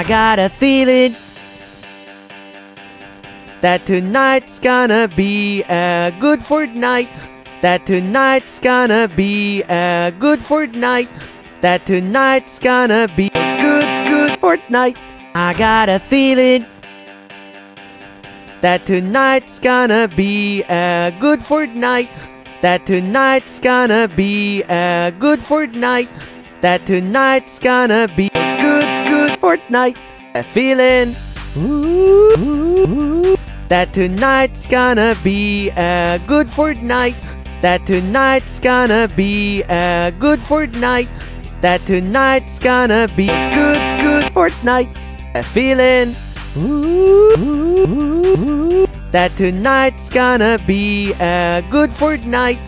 I got a feeling that tonight's gonna be a good Fortnite. That tonight's gonna be a good Fortnite. That tonight's gonna be a good, good Fortnite. I got a feeling that tonight's gonna be a good Fortnite. That tonight's gonna be a good Fortnite. That tonight's gonna be Fortnite. A feeling that tonight's gonna be a good Fortnite. That tonight's gonna be a good Fortnite. That tonight's gonna be good, good Fortnite. A feeling that tonight's gonna be a good Fortnite.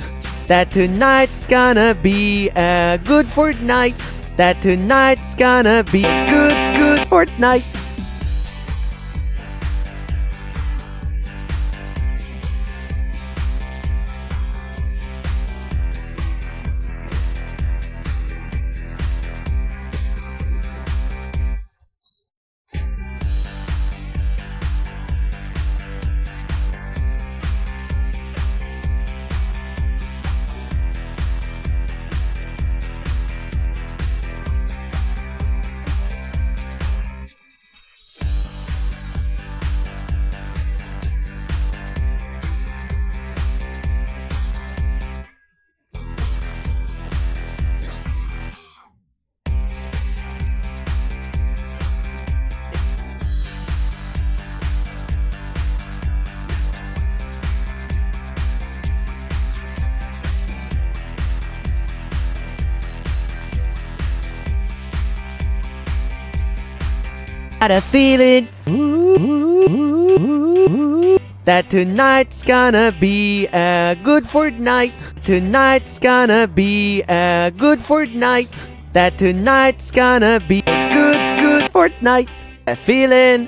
That tonight's gonna be a good Fortnite. That tonight's gonna be good, good Fortnite. Got a feeling that tonight's gonna be a good Fortnite. Tonight's gonna be a good Fortnite. That tonight's gonna be a good, good Fortnite. A feeling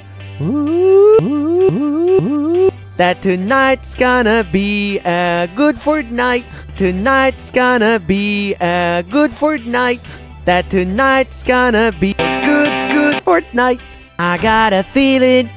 that tonight's gonna be a good Fortnite. Tonight's gonna be a good Fortnite. That tonight's gonna be a good, good Fortnite. I got a feeling.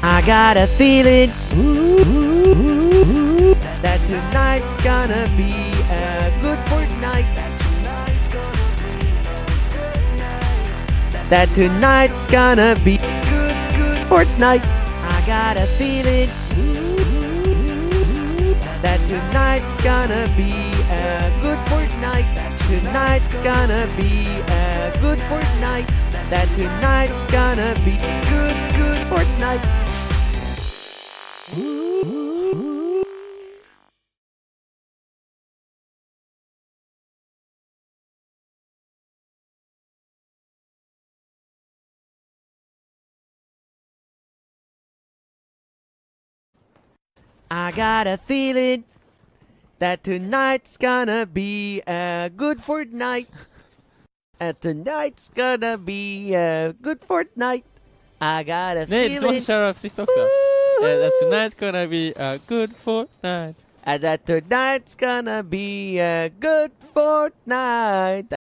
I got a feeling that tonight's gonna be a good Fortnite. That tonight's gonna be good, good Fortnite. I got a feeling that tonight's gonna be a good Fortnite. That tonight's gonna be a good Fortnite. That tonight's gonna be good, good Fortnite. I got a feeling that tonight's gonna be a good Fortnite. And tonight's gonna be a good Fortnite. I got a Nej, du måste feeling. köra sista också. Uh, that's tonight's gonna be a good Fortnite. And that tonight's gonna be a good Fortnite.